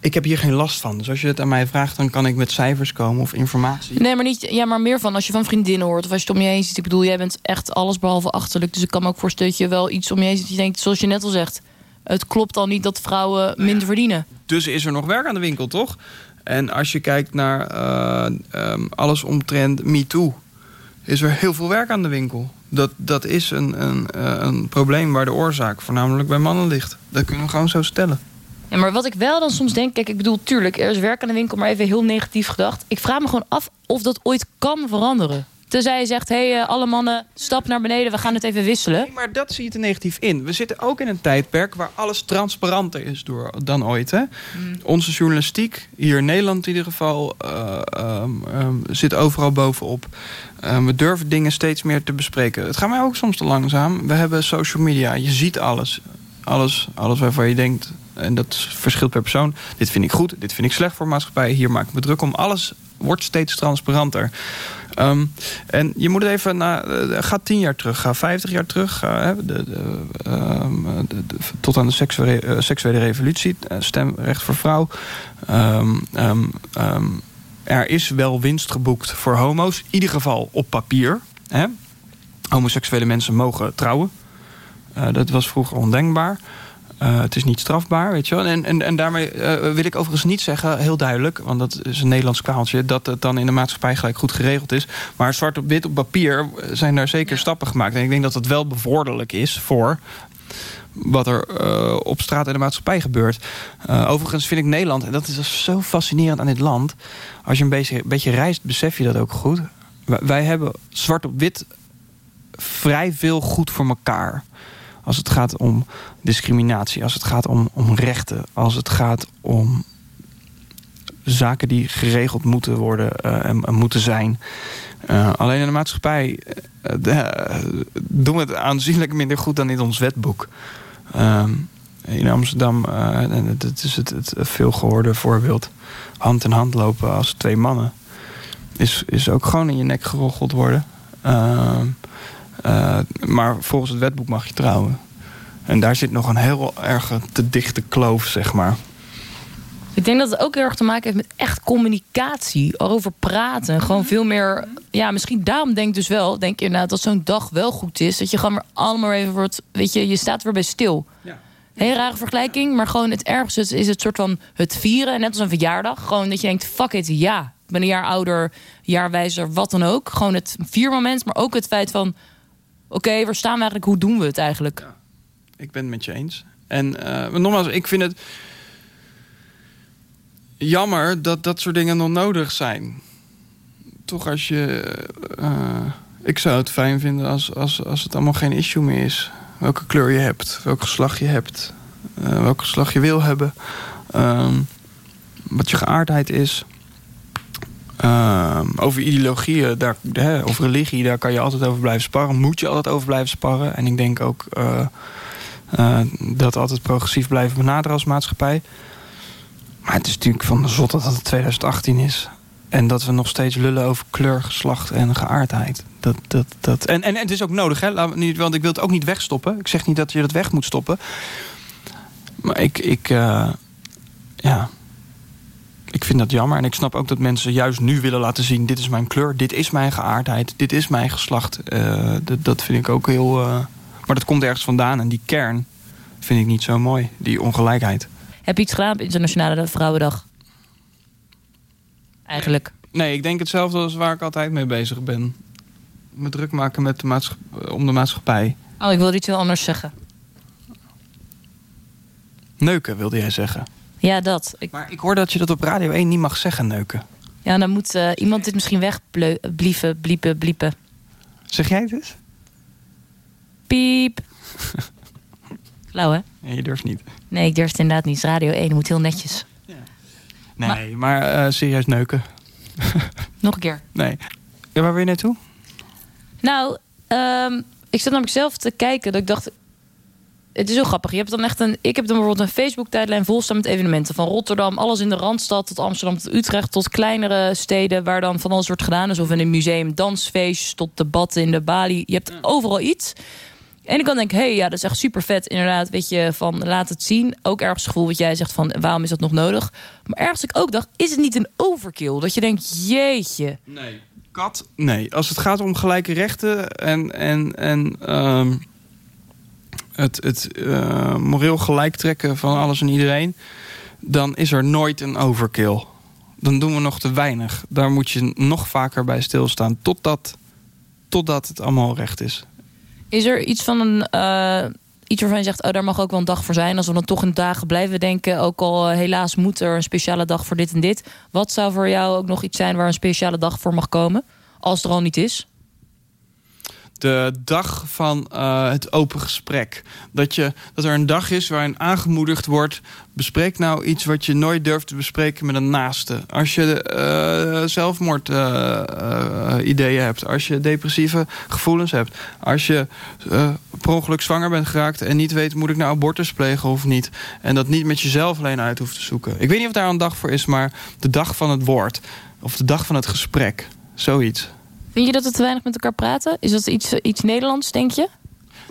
Ik heb hier geen last van. Dus als je het aan mij vraagt, dan kan ik met cijfers komen of informatie. Nee, maar, niet, ja, maar meer van als je van vriendinnen hoort of als je het om je heen ziet. Ik bedoel, jij bent echt alles behalve achterlijk. Dus ik kan me ook voorstellen dat je wel iets om je heen ziet. Je denkt, zoals je net al zegt, het klopt al niet dat vrouwen minder verdienen. Dus is er nog werk aan de winkel, toch? En als je kijkt naar uh, um, alles omtrent MeToo... is er heel veel werk aan de winkel dat, dat is een, een, eh, een probleem waar de oorzaak voornamelijk bij mannen ligt. Dat kunnen we gewoon zo stellen. Ja, maar wat ik wel dan soms denk... Kijk, ik bedoel, tuurlijk, er is werk aan de winkel... maar even heel negatief gedacht. Ik vraag me gewoon af of dat ooit kan veranderen. Tenzij je zegt, hé, hey, alle mannen, stap naar beneden, we gaan het even wisselen. Nee, maar dat zie je te negatief in. We zitten ook in een tijdperk waar alles transparanter is door, dan ooit. Hè? Mm. Onze journalistiek, hier in Nederland in ieder geval, uh, um, um, zit overal bovenop. Um, we durven dingen steeds meer te bespreken. Het gaat mij ook soms te langzaam. We hebben social media, je ziet alles. Alles, alles waarvan je denkt, en dat verschilt per persoon. Dit vind ik goed, dit vind ik slecht voor maatschappij. Hier maak ik me druk om. Alles wordt steeds transparanter. Um, en je moet even naar. Uh, ga tien jaar terug, ga vijftig jaar terug. De, de, um, de, tot aan de seksuele, uh, seksuele revolutie. Uh, stemrecht voor vrouw. Um, er is wel winst geboekt voor homo's. In ieder geval op papier. Hè? Homoseksuele mensen mogen trouwen. Dat was vroeger ondenkbaar. Uh, het is niet strafbaar, weet je wel. En, en, en daarmee uh, wil ik overigens niet zeggen, heel duidelijk... want dat is een Nederlands kwaaltje... dat het dan in de maatschappij gelijk goed geregeld is. Maar zwart op wit op papier zijn daar zeker stappen gemaakt. En ik denk dat het wel bevorderlijk is voor wat er uh, op straat in de maatschappij gebeurt. Uh, overigens vind ik Nederland, en dat is zo fascinerend aan dit land... als je een beetje, een beetje reist, besef je dat ook goed. Wij, wij hebben zwart op wit vrij veel goed voor elkaar. Als het gaat om discriminatie, als het gaat om, om rechten... als het gaat om zaken die geregeld moeten worden uh, en, en, moeten zijn... Uh, alleen in de maatschappij de, doen we het aanzienlijk minder goed dan in ons wetboek. Uh, in Amsterdam, dat is het, het veel gehoorde voorbeeld... hand in hand lopen als twee mannen... is, is ook gewoon in je nek gerocheld worden. Ehm, maar volgens het wetboek mag je trouwen. En daar zit nog een heel erg te dichte kloof, zeg maar. Ik denk dat het ook heel erg te maken heeft met echt communicatie. Over praten. Gewoon veel meer. Ja, misschien daarom denk ik dus wel. Denk je inderdaad dat zo'n dag wel goed is. Dat je gewoon maar allemaal even wordt. Weet je, je staat weer bij stil. Ja. Hele rare vergelijking. Maar gewoon het ergste is het soort van het vieren. Net als een verjaardag. Gewoon dat je denkt: fuck it, ja. Ik ben een jaar ouder, jaarwijzer, wat dan ook. Gewoon het viermoment. Maar ook het feit van: oké, waar staan we eigenlijk? Hoe doen we het eigenlijk? Ik ben het met je eens. En uh, nogmaals, ik vind het jammer dat dat soort dingen nog nodig zijn. Toch als je... Uh, ik zou het fijn vinden als, als, als het allemaal geen issue meer is. Welke kleur je hebt, welk geslacht je hebt, uh, welk geslacht je wil hebben. Um, wat je geaardheid is. Uh, over ideologieën, daar, hè, over religie, daar kan je altijd over blijven sparren. Moet je altijd over blijven sparren. En ik denk ook uh, uh, dat altijd progressief blijven benaderen als maatschappij. Maar het is natuurlijk van de zot dat het 2018 is. En dat we nog steeds lullen over kleur, geslacht en geaardheid. Dat, dat, dat. En, en, het is ook nodig, hè? want ik wil het ook niet wegstoppen. Ik zeg niet dat je dat weg moet stoppen. Maar ik, ik, uh, ja. Ik vind dat jammer. En ik snap ook dat mensen juist nu willen laten zien... dit is mijn kleur, dit is mijn geaardheid, dit is mijn geslacht. Uh, dat, vind ik ook heel... Uh, maar dat komt ergens vandaan. En die kern vind ik niet zo mooi, die ongelijkheid. Heb je iets gedaan op Internationale Vrouwendag? Eigenlijk. Nee, ik denk hetzelfde als waar ik altijd mee bezig ben. Me druk maken met de om de maatschappij. Oh, ik wilde iets heel anders zeggen. Neuken, wilde jij zeggen? Ja, dat. Ik... Maar ik hoor dat je dat op Radio 1 niet mag zeggen, neuken. Ja, dan moet uh, iemand dit misschien wegblieven, bliepen, bliepen. Zeg jij het eens? Piep. Flauw, hè? Nee, je durft niet. Nee, ik durf het inderdaad niet. Radio 1 moet heel netjes. Ja. Nee, maar, maar uh, serieus neuken. Nog een keer. Nee. Ja, waar wil je naartoe? Nou, um, ik zat namelijk zelf te kijken dat ik dacht... Het is heel grappig. Je hebt dan echt een, ik heb dan bijvoorbeeld een Facebook-tijdlijn volstaan met evenementen. Van Rotterdam, alles in de Randstad, tot Amsterdam, tot Utrecht... tot kleinere steden waar dan van alles wordt gedaan. Dus of in een museum, dansfeestjes, tot debatten in de Bali. Je hebt overal iets... En ik kan denken, hé, hey, ja, dat is echt super vet. Inderdaad, weet je, van laat het zien. Ook ergens gevoel wat jij zegt van, waarom is dat nog nodig? Maar ergens ik ook dacht, is het niet een overkill? Dat je denkt, jeetje. Nee, kat, nee. Als het gaat om gelijke rechten en, en, en um, het, het uh, moreel gelijk trekken van alles en iedereen... dan is er nooit een overkill. Dan doen we nog te weinig. Daar moet je nog vaker bij stilstaan. Totdat, totdat het allemaal recht is. Is er iets van een. Uh, iets waarvan je zegt, oh, daar mag ook wel een dag voor zijn. Als we dan toch in dagen blijven denken. Ook al uh, helaas moet er een speciale dag voor dit en dit. Wat zou voor jou ook nog iets zijn waar een speciale dag voor mag komen? Als er al niet is? De dag van uh, het open gesprek. Dat, je, dat er een dag is waarin aangemoedigd wordt... bespreek nou iets wat je nooit durft te bespreken met een naaste. Als je uh, zelfmoord uh, ideeën hebt. Als je depressieve gevoelens hebt. Als je per ongeluk zwanger bent geraakt... en niet weet, moet ik nou abortus plegen of niet? En dat niet met jezelf alleen uit hoeft te zoeken. Ik weet niet of daar een dag voor is, maar de dag van het woord. Of de dag van het gesprek. Zoiets. Vind je dat we te weinig met elkaar praten? Is dat iets, iets Nederlands, denk je?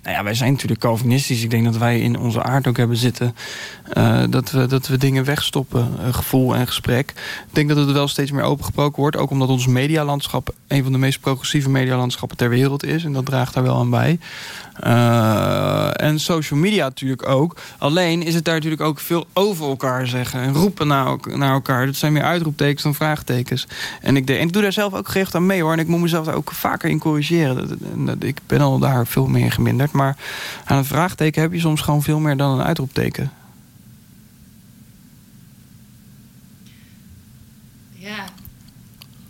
Nou ja, wij zijn natuurlijk Calvinistisch. Ik denk dat wij in onze aard ook hebben zitten... eh, dat, we, dat we dingen wegstoppen, eh, gevoel en gesprek. Ik denk dat het wel steeds meer opengebroken wordt. Ook omdat ons medialandschap een van de meest progressieve medialandschappen ter wereld is. En dat draagt daar wel aan bij. Eh, en social media natuurlijk ook. Alleen is het daar natuurlijk ook veel over elkaar zeggen. En roepen naar, naar elkaar. Dat zijn meer uitroeptekens dan vraagtekens. En ik, ik doe daar zelf ook gericht aan mee hoor. En ik moet mezelf daar ook vaker in corrigeren. Dat- ik ben al daar veel meer geminderd. Maar aan een vraagteken heb je soms gewoon veel meer dan een uitroepteken. Ja.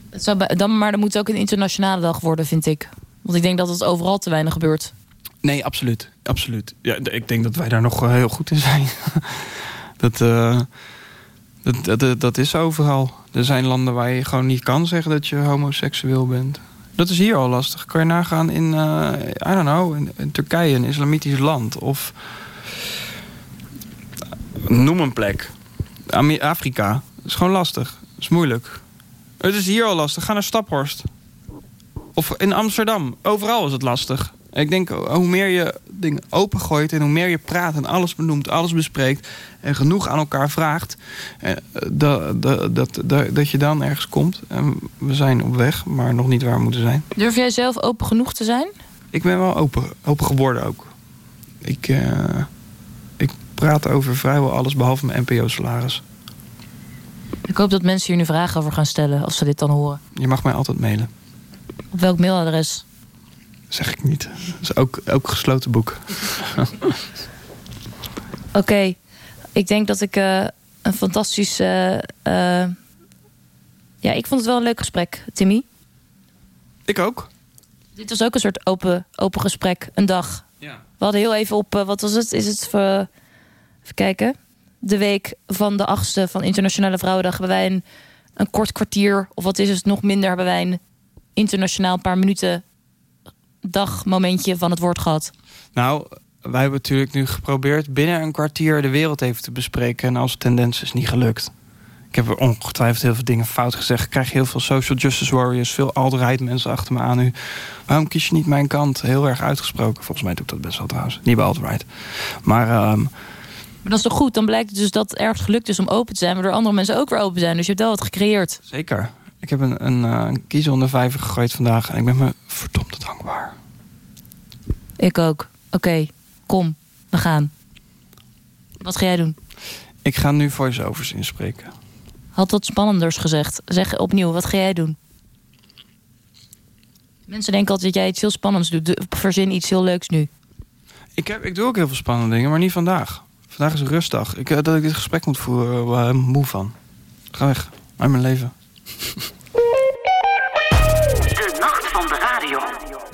Het dan, maar er moet ook een internationale dag worden, vind ik. Want ik denk dat het overal te weinig gebeurt. Nee, absoluut. absoluut. Ja, ik denk dat wij daar nog eh, heel goed in zijn. dat, eh, dat, dat, dat, is overal. Er zijn landen waar je gewoon niet kan zeggen dat je homoseksueel bent. Dat is hier al lastig. Kan je nagaan in, eh, I don't know, in, Turkije, een islamitisch land. Of noem een plek. Afrika. Dat is gewoon lastig. Dat is moeilijk. Het is hier al lastig. Ga naar Staphorst. Of in Amsterdam. Overal is het lastig. Ik denk, hoe meer je dingen opengooit en hoe meer je praat en alles benoemt, alles bespreekt en genoeg aan elkaar vraagt, eh, dat, dat, dat, dat, je dan ergens komt. En we zijn op weg, maar nog niet waar we moeten zijn. Durf jij zelf open genoeg te zijn? Ik ben wel open, open geworden ook. Ik, eh, ik praat over vrijwel alles behalve mijn NPO-salaris. Ik hoop dat mensen hier nu vragen over gaan stellen als ze dit dan horen. Je mag mij altijd mailen. Op welk mailadres? Zeg ik niet. Dat is ook, ook gesloten boek. Oké, ik denk dat ik eh, een fantastisch. eh, eh, ja, ik vond het wel een leuk gesprek, Timmy. Ik ook. Dit was ook een soort open, open gesprek, een dag. Ja. We hadden heel even op, wat was het? Is het voor, even kijken. De week van de achtste van Internationale Vrouwendag hebben wij een, een kort kwartier, of wat is het nog minder, hebben wij een internationaal een paar minuten dagmomentje van het woord gehad. Nou, wij hebben natuurlijk nu geprobeerd binnen een kwartier de wereld even te bespreken. En als tendens is niet gelukt. Ik heb er ongetwijfeld heel veel dingen fout gezegd. Ik krijg heel veel social justice warriors, veel alt-right mensen achter me aan nu. Waarom kies je niet mijn kant? Heel erg uitgesproken. Volgens mij doe ik dat best wel trouwens. Niet bij alt-right. Maar ehm, Maar dat is toch goed? Dan blijkt dus dat het erg gelukt is om open te zijn, waardoor andere mensen ook weer open zijn. Dus je hebt wel wat gecreëerd. zeker. Ik heb een, een, eh, een kiezer onder vijver gegooid vandaag. En ik ben me verdomd dankbaar. Ik ook. Oké, kom, we gaan. Wat ga jij doen? Ik ga nu voice-overs inspreken. Had wat spannenders gezegd. Zeg opnieuw, wat ga jij doen? Mensen denken altijd dat jij iets heel spannends doet. Doe- Verzin iets heel leuks nu. Ik, heb, ik doe ook heel veel spannende dingen, maar niet vandaag. Vandaag is een rustdag. Ik, eh, dat ik dit gesprek moet voeren, uh, helemaal moe van. Ga weg. Uit mijn leven. De nacht van de radio.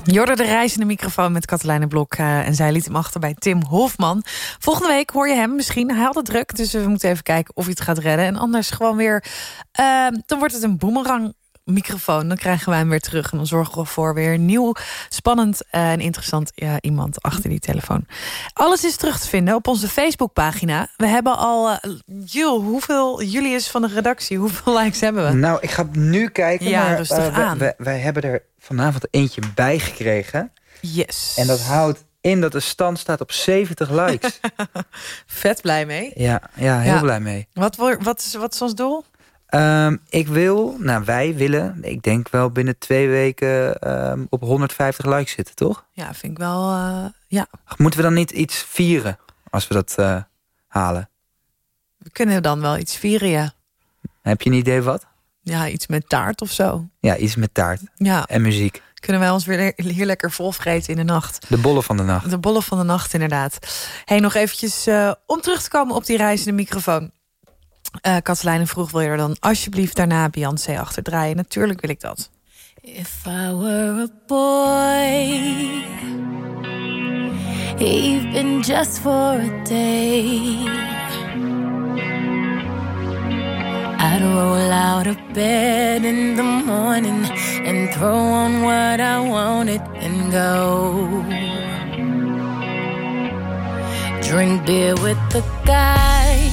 Jorde de reizende microfoon met Katelijne Blok. eh, en zij liet hem achter bij Tim Hofman. Volgende week hoor je hem misschien. Hij had het druk, dus we moeten even kijken of hij het gaat redden. En anders gewoon weer... eh, dan wordt het een boemerang microfoon. Dan krijgen wij hem weer terug. En dan zorgen we ervoor weer een nieuw, spannend eh, en interessant ja, iemand achter die telefoon. Alles is terug te vinden op onze Facebookpagina. We hebben al... Jul, hoeveel... Julius van de redactie, hoeveel likes hebben we? Nou, ik ga nu kijken. Ja, maar, rustig eh, wij- aan. Wij, wij hebben er vanavond eentje bij gekregen. Yes. En dat houdt in dat de stand staat op 70 likes. Vet blij mee. ja, ja, heel Ja. blij mee. Wat, wat, is, wat is ons doel? Ehm, ik wil, nou wij willen, ik denk wel binnen twee weken ehm, op 150 likes zitten, toch? Ja, vind ik wel... eh, ja, Moeten we dan niet iets vieren als we dat eh, halen? we kunnen dan wel iets vieren, ja. Heb je een idee wat? Ja, iets met taart of zo. Ja, iets met taart Ja, en muziek. kunnen wij ons weer le- hier lekker vol vreten in de nacht. De bollen van de nacht. De bollen van de nacht, inderdaad. hey, nog eventjes eh, om terug te komen op die reizende microfoon. Eh Katelijne vroeg, wil je er dan alsjeblieft daarna Beyoncé achter draaien? Natuurlijk wil ik dat. If I were a boy, even just for a day, I'd roll out of bed in the morning and throw on what I wanted and go. Drink beer with the guys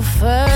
yourself